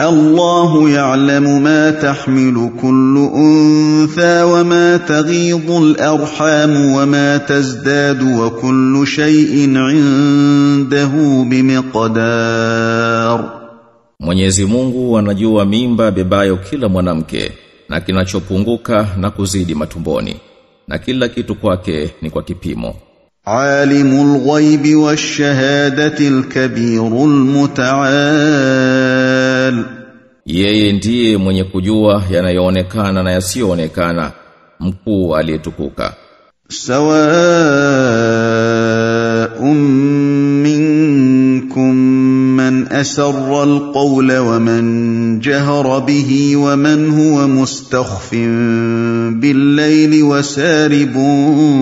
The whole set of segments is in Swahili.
الله يعلم ما تحمل كل انثى وما تغيض الارحام وما تزداد وكل شيء عنده بمقدار Mwenyezi Mungu anajua mimba bebayo kila mwanamke na kinachopunguka na kuzidi matumboni na kila kitu kwake ni kwa kipimo. عالم الغيب والشهاده الكبير المتعال Yeye ndiye mwenye kujua yanayoonekana na yasiyoonekana, mkuu aliyetukuka. sawa minkum man asarra alqawla wa man jahara bihi wa man huwa mustakhfin billayli wa saribun.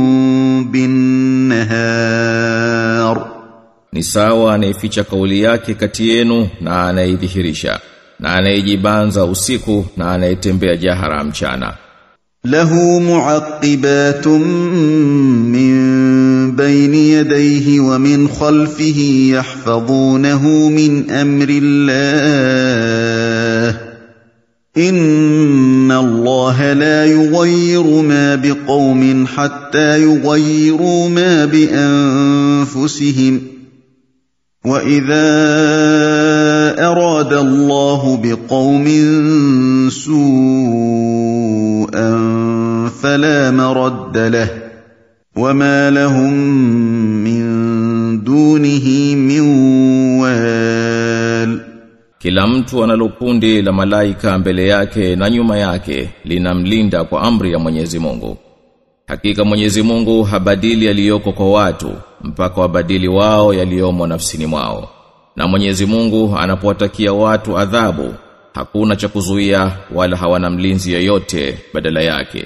Ni sawa anaificha kauli yake kati yenu na anaidhihirisha. Na anayejibanza usiku na anayetembea jahara mchana. له معقبات من بين يديه ومن خلفه يحفظونه من أمر الله ان الله لا يغير ما بقوم حتى يغيروا ما بانفسهم واذا اراد الله بقوم سوءا فلا مرد له وما لهم من دونه من وال Kila mtu analo kundi la malaika mbele yake na nyuma yake linamlinda kwa amri ya Mwenyezi Mungu. Hakika Mwenyezi Mungu habadili yaliyoko kwa watu mpaka wabadili wao yaliyomo nafsini mwao. na Mwenyezi Mungu anapowatakia watu adhabu hakuna cha kuzuia wala hawana mlinzi yeyote badala yake.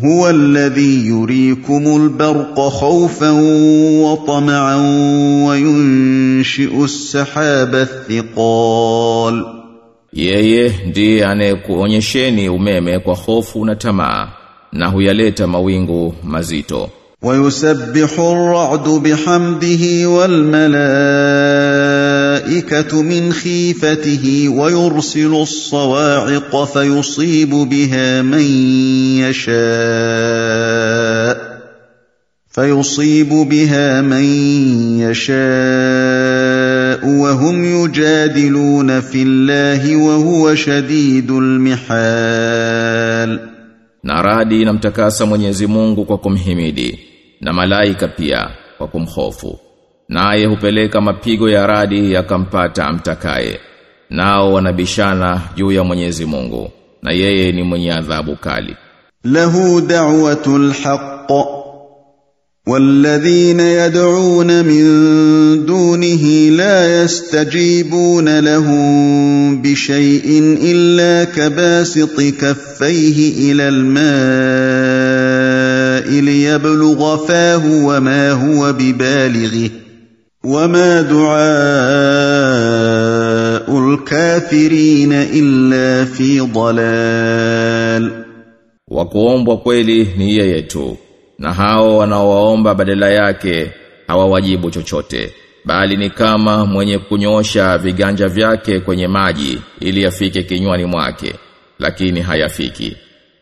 Huwa alladhi yurikumul barqa khawfan wa tama'an wa yunshi'u as-sahaba thiqal yeye ndiye anayekuonyesheni umeme kwa hofu na tamaa na huyaleta mawingu mazito. Wa yusabbihu ar-ra'du bihamdihi wal malaa والملائكة من خيفته ويرسل الصواعق فيصيب بها من يشاء فيصيب بها من يشاء وهم يجادلون في الله وهو شديد المحال Na radi inamtakasa Mwenyezi Mungu kwa kumhimidi na malaika pia kwa kumhofu. Naye hupeleka mapigo ya radi yakampata amtakaye. Nao wanabishana juu ya Mwenyezi Mungu na yeye ni mwenye adhabu kali. له دعوة الحق والذين يدعون من دونه لا يستجيبون لهم بشيء إلا كباسط كفيه إلى الماء ليبلغ فاه وما هو ببالغه وما دعاء الكافرين إلا في ضلال Wa kuombwa kweli ni yeye tu na hao wanaowaomba badala yake hawawajibu chochote bali ni kama mwenye kunyosha viganja vyake kwenye maji ili yafike kinywani mwake lakini hayafiki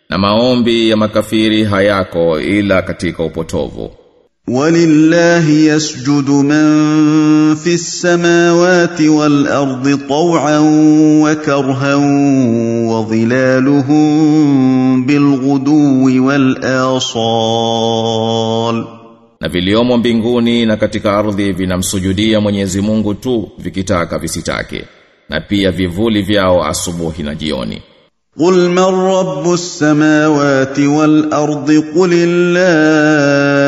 na maombi ya makafiri hayako ila katika upotovu ولله يسجد من في السماوات والارض طوعا وكرها وظلالهم بالغدو والاصال na viliomo mbinguni na katika ardhi vinamsujudia Mwenyezi Mungu tu vikitaka visitake na pia vivuli vyao asubuhi na jioni قل من رب السماوات والارض قل الله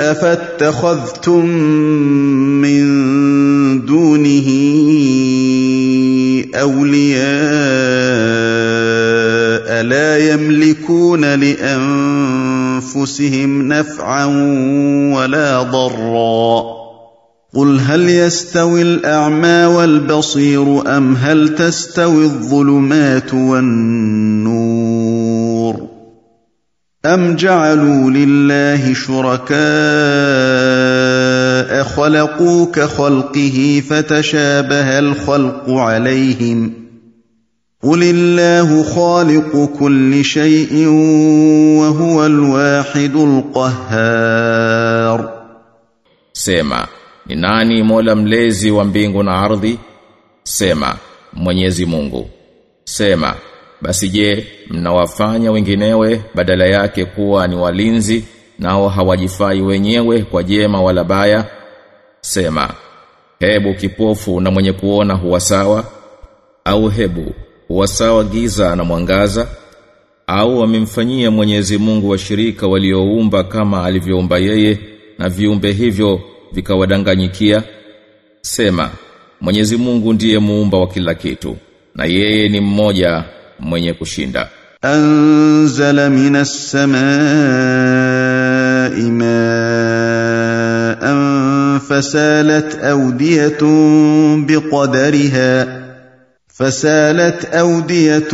قل أفاتخذتم من دونه أولياء لا يملكون لأنفسهم نفعا ولا ضرا قل هل يستوي الأعمى والبصير أم هل تستوي الظلمات والنور ام جعلوا لله شركاء الشفعاء خلقوا كخلقه فتشابه الخلق عليهم قل الله خالق كل شيء وهو الواحد القهار Sema, ni nani Mola mlezi wa mbingu na ardhi? Sema, Mwenyezi Mungu. Sema, basi je, mnawafanya wenginewe badala yake kuwa ni walinzi nao hawajifai wenyewe kwa jema wala baya? Sema, hebu kipofu na mwenye kuona huwa sawa? Au hebu huwa sawa giza na mwangaza? Au wamemfanyia Mwenyezi Mungu washirika walioumba kama alivyoumba yeye na viumbe hivyo vikawadanganyikia? Sema, Mwenyezi Mungu ndiye muumba wa kila kitu na yeye ni mmoja mwenye kushinda. أنزل من السماء ماء فسالت أودية بقدرها فسالت أودية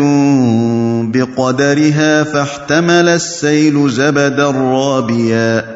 بقدرها فاحتمل السيل زبدا رابيا.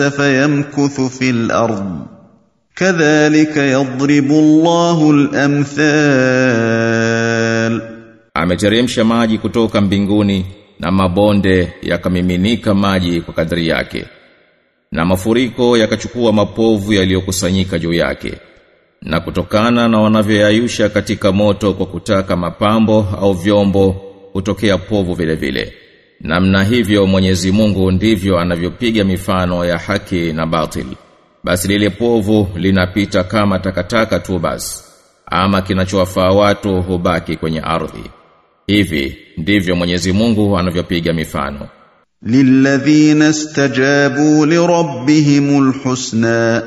فيمكث في الأرض كذلك يضرب الله الأمثال Ameteremsha maji kutoka mbinguni na mabonde yakamiminika maji kwa kadri yake. Na mafuriko yakachukua mapovu yaliyokusanyika juu yake. Na kutokana na wanavyoyayusha katika moto kwa kutaka mapambo au vyombo kutokea povu vile vile. Namna hivyo Mwenyezi Mungu ndivyo anavyopiga mifano ya haki na batil. Basi lile povu linapita kama takataka tu basi. Ama kinachowafaa watu hubaki kwenye ardhi. Hivi ndivyo Mwenyezi Mungu anavyopiga mifano. Lilladhina istajabu lirabbihimul husna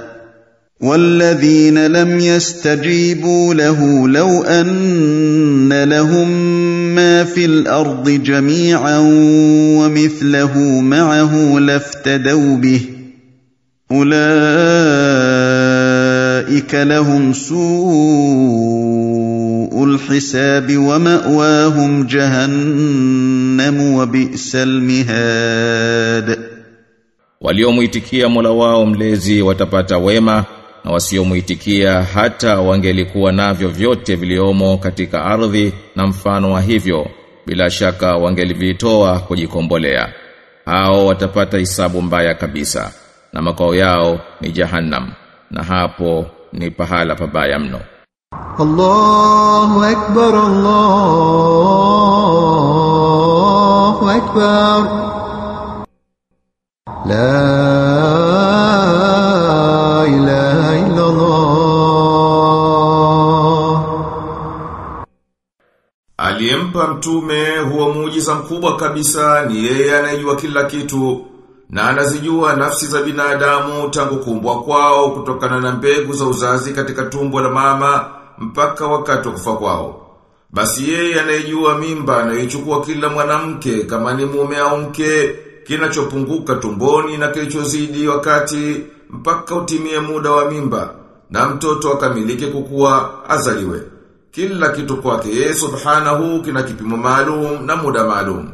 والذين لم يستجيبوا له لو أن لهم ما في الأرض جميعا ومثله معه لافتدوا به. أولئك لهم سوء الحساب ومأواهم جهنم وبئس المهاد. Waliomuitikia Mola wao mlezi watapata wema na wasiomuitikia hata wangelikuwa navyo vyote viliomo katika ardhi na mfano wa hivyo bila shaka wangelivitoa kujikombolea. Hao watapata hisabu mbaya kabisa na makao yao ni jahannam na hapo ni pahala pabaya mno. Allahu akbar Allahu akbar. La mtume huwa muujiza mkubwa kabisa ni yeye anayejua kila kitu na anazijua nafsi za binadamu tangu kumbwa kwao kutokana na mbegu za uzazi katika tumbo la mama mpaka wakati wa kufa kwao. Basi yeye anayejua mimba anayochukua kila mwanamke kama ni mume au mke kinachopunguka tumboni na kilichozidi wakati mpaka utimie muda wa mimba na mtoto akamilike kukua azaliwe. Kila kitu kwake yeye subhanahu kina kipimo maalum na muda maalum.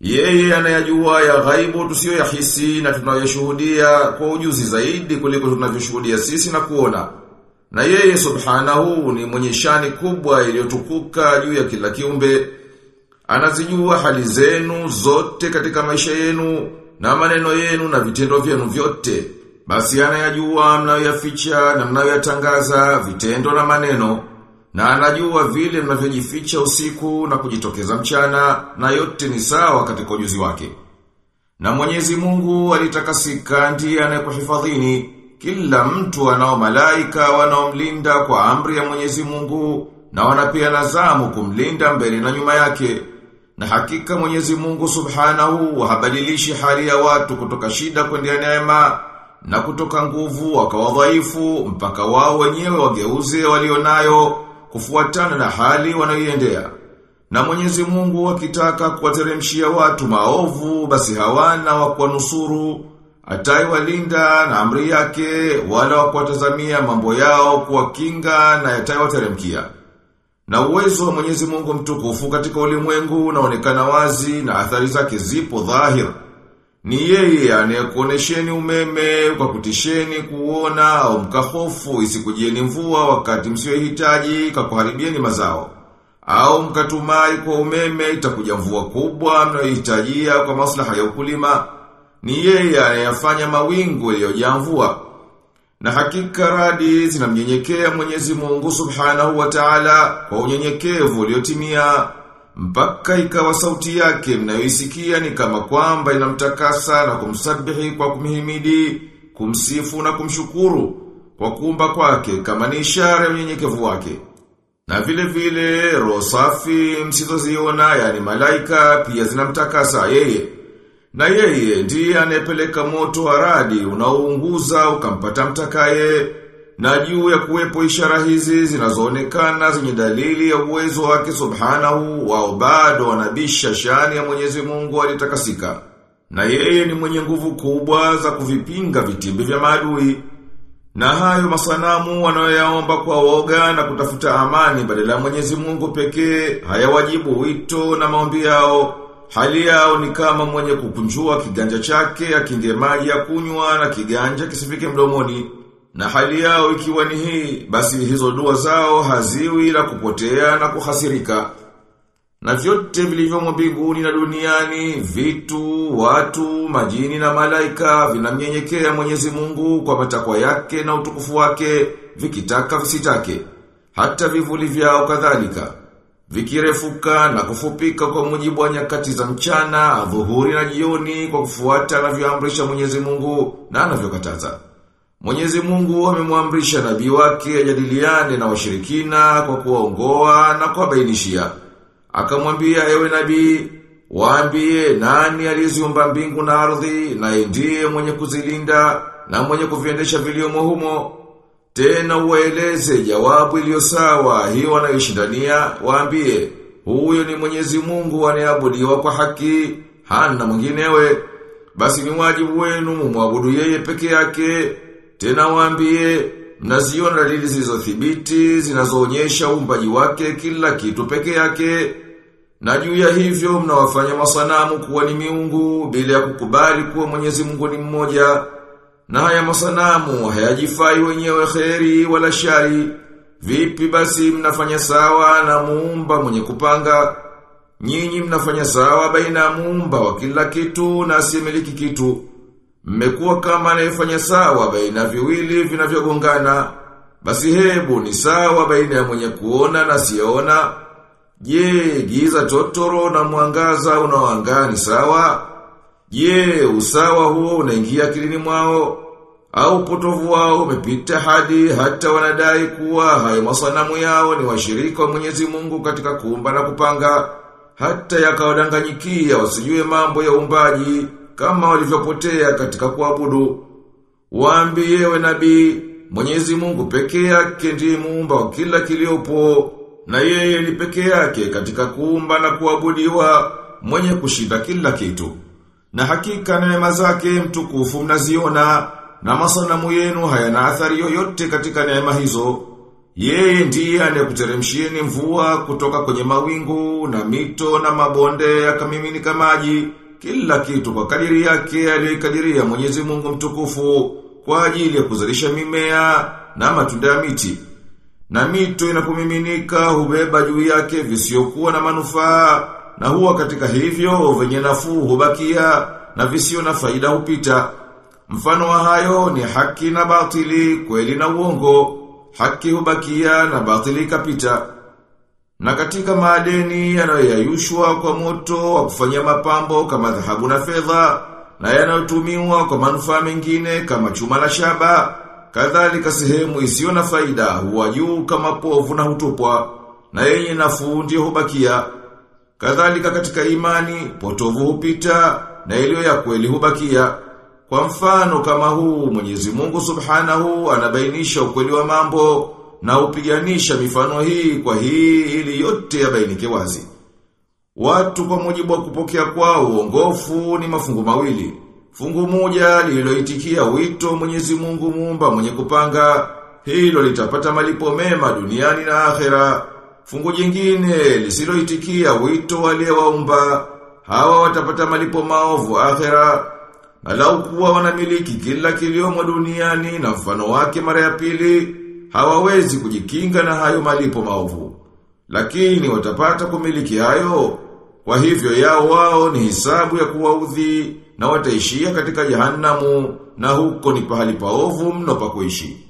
Yeye anayajua ya ghaibu tusiyoyahisi na tunayoshuhudia kwa ujuzi zaidi kuliko tunavyoshuhudia sisi na kuona. Na yeye subhanahu ni mwenye shani kubwa iliyotukuka juu ya kila kiumbe. Anazijua hali zenu zote katika maisha yenu na maneno yenu na vitendo vyenu vyote. Basi anayajua mnayoyaficha na mnayoyatangaza vitendo na maneno. Na anajua vile mnavyojificha usiku na kujitokeza mchana na yote ni sawa katika ujuzi wake. Na Mwenyezi Mungu alitakasika ndiye anayekuhifadhini kila mtu anao malaika wanaomlinda kwa amri ya Mwenyezi Mungu na wanapeana zamu kumlinda mbele na nyuma yake. Na hakika Mwenyezi Mungu Subhanahu habadilishi hali ya watu kutoka shida kwenda neema na kutoka nguvu wakawa dhaifu mpaka wao wenyewe wageuze walionayo kufuatana na hali wanayoiendea. Na Mwenyezi Mungu akitaka kuwateremshia watu maovu basi hawana wa kuwanusuru ataiwalinda na amri yake wala wa kuwatazamia mambo yao kuwakinga na yatayowateremkia. Na uwezo wa Mwenyezi Mungu mtukufu katika ulimwengu unaonekana wazi na athari zake zipo dhahir. Ni yeye anayekuonesheni umeme kwa kutisheni kuona au mkahofu isikujieni mvua wakati msiohitaji kakuharibieni mazao. Au mkatumai kwa umeme itakuja mvua kubwa mnayohitajia kwa maslaha ya ukulima. Ni yeye anayafanya mawingu yaliyojaa mvua. Na hakika radi zinamnyenyekea Mwenyezi Mungu Subhanahu wa Ta'ala kwa unyenyekevu uliotimia mpaka ikawa sauti yake mnayoisikia ni kama kwamba inamtakasa na kumsabihi kwa kumhimidi, kumsifu na kumshukuru kwa kuumba kwake kama ni ishara ya unyenyekevu wake. Na vile vile roho safi msizoziona yani malaika pia zinamtakasa yeye. Na yeye ndiye anayepeleka moto wa radi unaounguza ukampata mtakaye na juu ya kuwepo ishara hizi zinazoonekana zenye dalili ya uwezo wake subhanahu wao bado wanabisha shani ya Mwenyezi Mungu alitakasika. Na yeye ni mwenye nguvu kubwa za kuvipinga vitimbi vya maadui. Na hayo masanamu wanayoyaomba kwa woga na kutafuta amani badala ya Mwenyezi Mungu pekee hayawajibu wito na maombi yao. Hali yao ni kama mwenye kukunjua kiganja chake akinge maji ya kunywa na kiganja kisifike mdomoni. Na hali yao ikiwa ni hii, basi hizo dua zao haziwi la kupotea na kuhasirika. Na vyote vilivyomo mbinguni na duniani, vitu, watu, majini na malaika vinamnyenyekea Mwenyezi Mungu kwa matakwa yake na utukufu wake, vikitaka visitake. Hata vivuli vyao kadhalika. Vikirefuka na kufupika kwa mujibu wa nyakati za mchana, dhuhuri na jioni kwa kufuata anavyoamrisha Mwenyezi Mungu na anavyokataza. Mwenyezi Mungu amemwamrisha nabii wake ajadiliane na washirikina kwa kuongoa na kuwabainishia. Akamwambia ewe nabii, waambie nani aliziumba mbingu na ardhi na ndiye mwenye kuzilinda na mwenye kuviendesha viliomo humo. Tena uwaeleze jawabu iliyo sawa hiyo wanayoshindania, waambie huyo ni Mwenyezi Mungu anayeabudiwa kwa haki, hana mwinginewe. Basi ni wajibu wenu mumwabudu yeye peke yake. Tena waambie mnaziona dalili zilizothibiti zinazoonyesha uumbaji wake kila kitu peke yake. Na juu ya hivyo mnawafanya masanamu kuwa ni miungu bila ya kukubali kuwa Mwenyezi Mungu ni mmoja. Na haya masanamu hayajifai wenyewe kheri wala shari. Vipi basi mnafanya sawa na muumba mwenye kupanga? Nyinyi mnafanya sawa baina ya muumba wa kila kitu na asiyemiliki kitu. Mmekuwa kama anayefanya sawa baina viwili vinavyogongana. Basi hebu ni sawa baina ya mwenye kuona na siona Je, giza totoro na mwangaza unaoangaa ni sawa? Je, usawa huo unaingia kilini mwao? Au potovu wao umepita hadi hata wanadai kuwa hayo masanamu yao ni washirika wa Mwenyezi Mungu katika kuumba na kupanga, hata yakawadanganyikia wasijue mambo ya uumbaji kama walivyopotea katika kuabudu. Waambie we nabii, Mwenyezi Mungu pekee yake ndiye muumba wa kila kiliopo, na yeye ni pekee yake katika kuumba na kuabudiwa, mwenye kushinda kila kitu. Na hakika neema zake mtukufu mnaziona, na masanamu yenu hayana athari yoyote katika neema hizo. Yeye ndiye anayekuteremshieni mvua kutoka kwenye mawingu na mito na mabonde yakamiminika maji kila kitu kwa kadiri yake aliyokadiria Mwenyezi Mungu mtukufu kwa ajili ya kuzalisha mimea na matunda ya miti. Na mito inapomiminika hubeba juu yake visiokuwa na manufaa na huwa katika hivyo venye nafuu hubakia na visio na faida hupita. Mfano wa hayo ni haki na batili, kweli na uongo. Haki hubakia na batili ikapita. Na katika maadeni yanayoyayushwa kwa moto wa kufanyia mapambo kama dhahabu na fedha na yanayotumiwa kwa manufaa mengine kama chuma na shaba, kadhalika sehemu isiyo na faida huwa juu kama povu na hutupwa na yenye nafuu ndio hubakia. Kadhalika katika imani potovu hupita na iliyo ya kweli hubakia. Kwa mfano kama huu Mwenyezi Mungu Subhanahu anabainisha ukweli wa mambo na upiganisha mifano hii kwa hii ili yote yabainike wazi. Watu kwa mujibu wa kupokea kwao uongofu ni mafungu mawili. Fungu moja lililoitikia wito Mwenyezi Mungu muumba mwenye kupanga, hilo litapata malipo mema duniani na akhera. Fungu jingine lisiloitikia wito waliowaumba, hawa watapata malipo maovu akhera. Na lau kuwa wanamiliki kila kiliomo duniani na mfano wake mara ya pili, hawawezi kujikinga na hayo malipo maovu. Lakini watapata kumiliki hayo, kwa hivyo yao wao ni hisabu ya kuwaudhi na wataishia katika jehanamu na huko ni pahali paovu mno pa kuishi.